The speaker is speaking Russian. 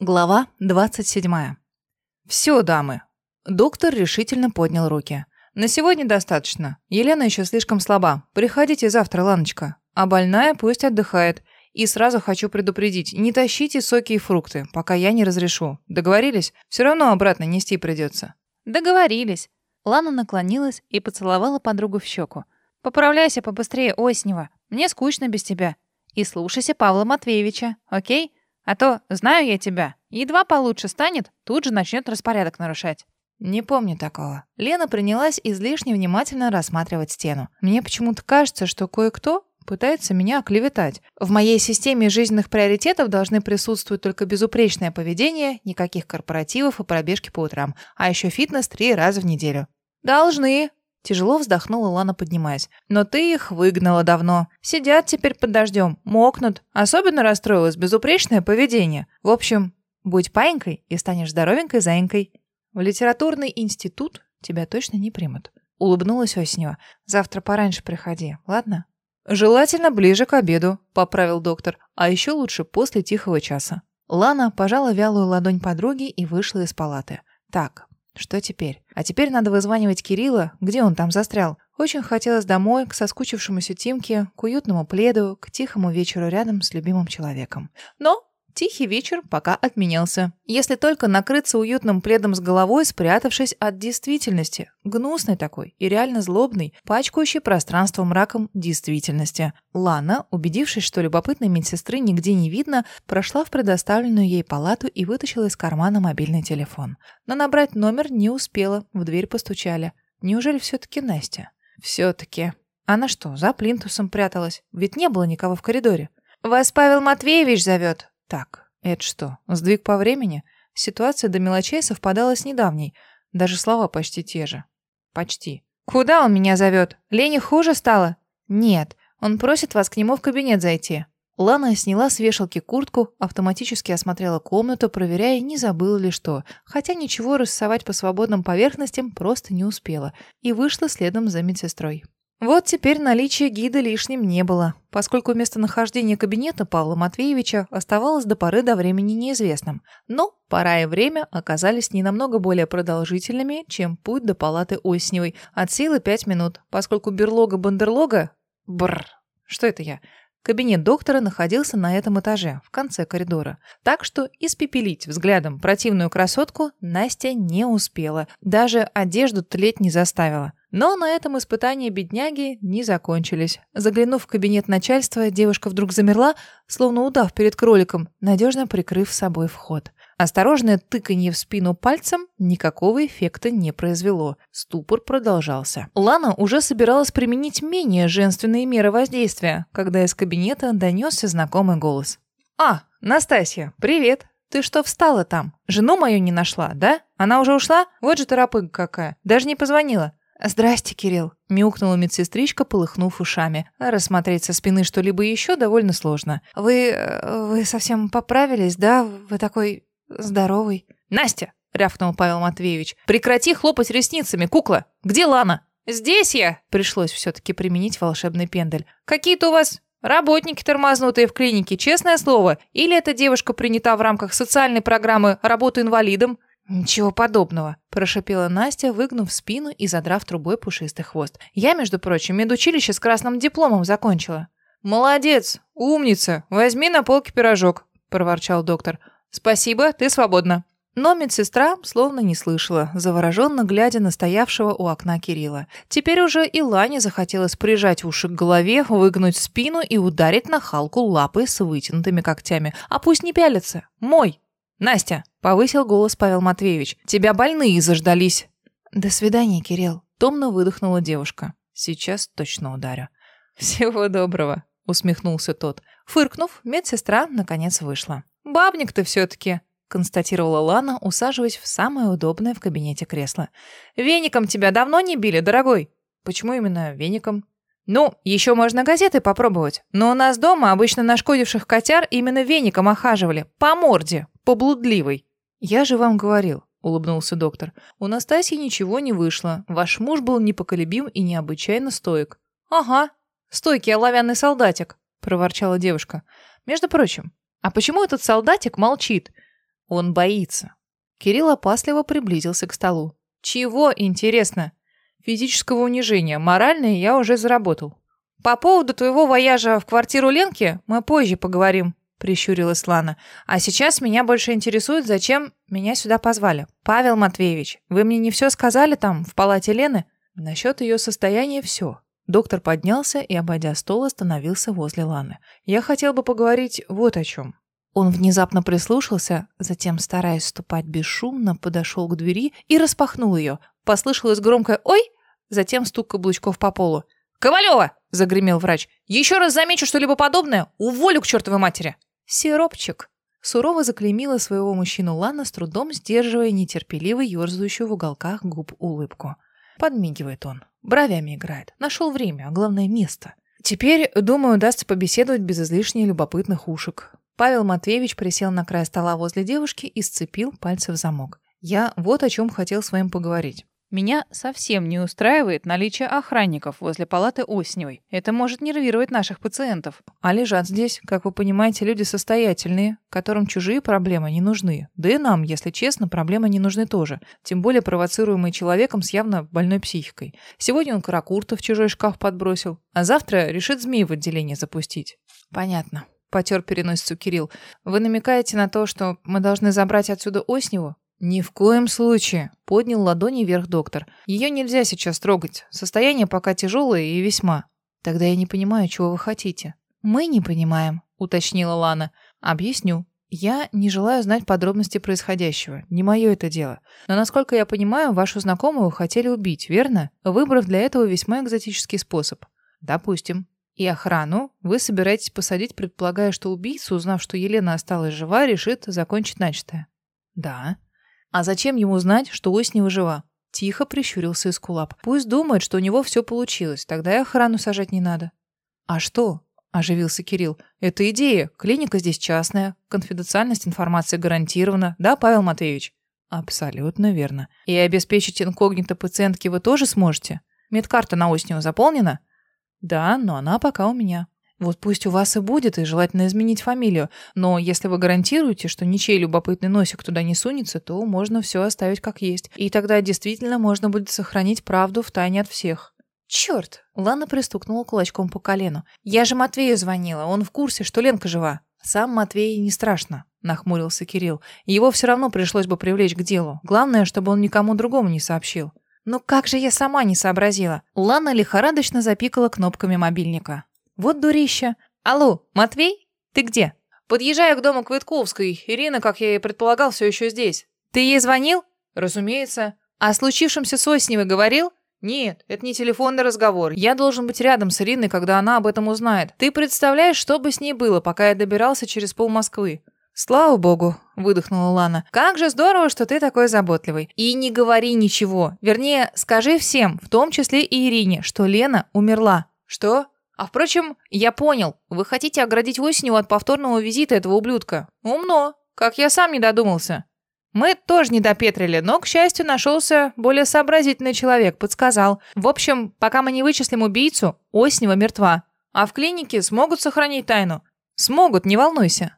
Глава 27. «Все, дамы». Доктор решительно поднял руки. «На сегодня достаточно. Елена еще слишком слаба. Приходите завтра, Ланочка. А больная пусть отдыхает. И сразу хочу предупредить, не тащите соки и фрукты, пока я не разрешу. Договорились? Все равно обратно нести придется». Договорились. Лана наклонилась и поцеловала подругу в щеку. «Поправляйся побыстрее, Оснева. Мне скучно без тебя. И слушайся Павла Матвеевича, окей?» А то, знаю я тебя, едва получше станет, тут же начнет распорядок нарушать. Не помню такого. Лена принялась излишне внимательно рассматривать стену. Мне почему-то кажется, что кое-кто пытается меня оклеветать. В моей системе жизненных приоритетов должны присутствовать только безупречное поведение, никаких корпоративов и пробежки по утрам, а еще фитнес три раза в неделю. Должны, Тяжело вздохнула Лана, поднимаясь. «Но ты их выгнала давно. Сидят теперь под дождем, мокнут. Особенно расстроилось безупречное поведение. В общем, будь паинькой и станешь здоровенькой заинькой. В литературный институт тебя точно не примут». Улыбнулась Осенева. «Завтра пораньше приходи, ладно?» «Желательно ближе к обеду», — поправил доктор. «А еще лучше после тихого часа». Лана пожала вялую ладонь подруги и вышла из палаты. «Так, что теперь? А теперь надо вызванивать Кирилла, где он там застрял. Очень хотелось домой, к соскучившемуся Тимке, к уютному пледу, к тихому вечеру рядом с любимым человеком. Но Тихий вечер пока отменялся. Если только накрыться уютным пледом с головой, спрятавшись от действительности. Гнусной такой и реально злобной, пачкающей пространство мраком действительности. Лана, убедившись, что любопытной медсестры нигде не видно, прошла в предоставленную ей палату и вытащила из кармана мобильный телефон. Но набрать номер не успела, в дверь постучали. Неужели все-таки Настя? Все-таки. Она что, за плинтусом пряталась? Ведь не было никого в коридоре. «Вас Павел Матвеевич зовет», так, это что, сдвиг по времени? Ситуация до мелочей совпадала с недавней. Даже слова почти те же. Почти. «Куда он меня зовет? Лене хуже стало?» «Нет, он просит вас к нему в кабинет зайти». Лана сняла с вешалки куртку, автоматически осмотрела комнату, проверяя, не забыла ли что, хотя ничего рассовать по свободным поверхностям просто не успела, и вышла следом за медсестрой. Вот теперь наличие гида лишним не было, поскольку местонахождение кабинета Павла Матвеевича оставалось до поры до времени неизвестным. Но пора и время оказались не намного более продолжительными, чем путь до палаты Осневой, от силы пять минут, поскольку берлога-бандерлога... Бррр, что это я? Кабинет доктора находился на этом этаже, в конце коридора. Так что испепелить взглядом противную красотку Настя не успела. Даже одежду тлеть не заставила. Но на этом испытания бедняги не закончились. Заглянув в кабинет начальства, девушка вдруг замерла, словно удав перед кроликом, надежно прикрыв собой вход. Осторожное тыканье в спину пальцем никакого эффекта не произвело. Ступор продолжался. Лана уже собиралась применить менее женственные меры воздействия, когда из кабинета донесся знакомый голос. «А, Настасья, привет! Ты что встала там? Жену мою не нашла, да? Она уже ушла? Вот же торопыга какая. Даже не позвонила. «Здрасте, Кирилл», — мяукнула медсестричка, полыхнув ушами. рассмотреть со спины что-либо еще довольно сложно. «Вы... Э, вы совсем поправились, да? Вы такой здоровый». «Настя!» — рявкнул Павел Матвеевич. «Прекрати хлопать ресницами, кукла! Где Лана?» «Здесь я!» — пришлось все-таки применить волшебный пендель. «Какие-то у вас Работники тормознутые в клинике, честное слово. Или эта девушка принята в рамках социальной программы «Работа инвалидом». «Ничего подобного», – прошипела Настя, выгнув спину и задрав трубой пушистый хвост. «Я, между прочим, медучилище с красным дипломом закончила». «Молодец, умница, возьми на полке пирожок», – проворчал доктор. «Спасибо, ты свободна». Но медсестра словно не слышала, завороженно глядя на стоявшего у окна Кирилла. Теперь уже и Лане захотелось прижать уши к голове, выгнуть спину и ударить на Халку лапой с вытянутыми когтями. А пусть не пялится. Мой. «Настя!» — повысил голос Павел Матвеевич. «Тебя больные заждались!» «До свидания, Кирилл!» — томно выдохнула девушка. «Сейчас точно ударю». «Всего доброго!» — усмехнулся тот. Фыркнув, медсестра наконец вышла. «Бабник ты все-таки!» — констатировала Лана, усаживаясь в самое удобное в кабинете кресло. «Веником тебя давно не били, дорогой?» «Почему именно веником?» «Ну, еще можно газеты попробовать. Но у нас дома обычно нашкодивших котяр именно веником охаживали. По морде!» Поблудливый. Я же вам говорил, улыбнулся доктор. У Настасьи ничего не вышло. Ваш муж был непоколебим и необычайно стоек. Ага, стойкий оловянный солдатик, проворчала девушка. Между прочим, а почему этот солдатик молчит? Он боится. Кирилл опасливо приблизился к столу. Чего, интересно? Физического унижения. Моральное я уже заработал. По поводу твоего вояжа в квартиру Ленки мы позже поговорим, прищурилась Лана. А сейчас меня больше интересует, зачем меня сюда позвали. Павел Матвеевич, вы мне не все сказали там, в палате Лены? Насчет ее состояния все. Доктор поднялся и, обойдя стол, остановился возле Ланы. Я хотел бы поговорить вот о чем. Он внезапно прислушался, затем, стараясь ступать бесшумно, подошел к двери и распахнул ее. Послышалось громкое «Ой!», затем стук каблучков по полу. «Ковалева!» — загремел врач. «Еще раз замечу что-либо подобное, уволю к чертовой матери!» «Сиропчик!» Сурово заклеймила своего мужчину Лана, с трудом сдерживая нетерпеливо ерзающую в уголках губ улыбку. Подмигивает он, бровями играет. Нашел время, а главное место. Теперь, думаю, удастся побеседовать без излишне любопытных ушек. Павел Матвеевич присел на край стола возле девушки и сцепил пальцы в замок. Я вот о чем хотел с вами поговорить. Меня совсем не устраивает наличие охранников возле палаты Осневой. Это может нервировать наших пациентов. А лежат здесь, как вы понимаете, люди состоятельные, которым чужие проблемы не нужны. Да и нам, если честно, проблемы не нужны тоже. Тем более провоцируемые человеком с явно больной психикой. Сегодня он Каракурта в чужой шкаф подбросил, а завтра решит змеи в отделение запустить. Понятно. Потер переносицу Кирилл. Вы намекаете на то, что мы должны забрать отсюда Осневу? «Ни в коем случае», — поднял ладони вверх доктор. «Ее нельзя сейчас трогать. Состояние пока тяжелое и весьма». «Тогда я не понимаю, чего вы хотите». «Мы не понимаем», — уточнила Лана. «Объясню. Я не желаю знать подробности происходящего. Не мое это дело. Но, насколько я понимаю, вашу знакомую хотели убить, верно? Выбрав для этого весьма экзотический способ. Допустим. И охрану вы собираетесь посадить, предполагая, что убийца, узнав, что Елена осталась жива, решит закончить начатое. Да. А зачем ему знать, что Оснева жива? Тихо прищурился Искулап. Пусть думает, что у него все получилось, тогда и охрану сажать не надо. А что? Оживился Кирилл. Это идея. Клиника здесь частная. Конфиденциальность информации гарантирована. Да, Павел Матвеевич? Абсолютно верно. И обеспечить инкогнито пациентки вы тоже сможете? Медкарта на Оснева заполнена? Да, но она пока у меня. Вот пусть у вас и будет, и желательно изменить фамилию. Но если вы гарантируете, что ничей любопытный носик туда не сунется, то можно все оставить как есть. И тогда действительно можно будет сохранить правду в тайне от всех. Черт! Лана пристукнула кулачком по колену. Я же Матвею звонила, он в курсе, что Ленка жива. Сам Матвей не страшно, нахмурился Кирилл. Его все равно пришлось бы привлечь к делу. Главное, чтобы он никому другому не сообщил. «Ну как же я сама не сообразила?» Лана лихорадочно запикала кнопками мобильника. Вот дурища. Алло, Матвей? Ты где? Подъезжаю к дому Квитковской. Ирина, как я и предполагал, все еще здесь. Ты ей звонил? Разумеется. А о случившемся с Осневой говорил? Нет, это не телефонный разговор. Я должен быть рядом с Ириной, когда она об этом узнает. Ты представляешь, что бы с ней было, пока я добирался через пол Москвы? «Слава богу», — выдохнула Лана. «Как же здорово, что ты такой заботливый. И не говори ничего. Вернее, скажи всем, в том числе и Ирине, что Лена умерла». «Что?» А впрочем, я понял, вы хотите оградить осенью от повторного визита этого ублюдка. Умно, как я сам не додумался. Мы тоже не допетрили, но, к счастью, нашелся более сообразительный человек, подсказал. В общем, пока мы не вычислим убийцу, Оснева мертва. А в клинике смогут сохранить тайну? Смогут, не волнуйся.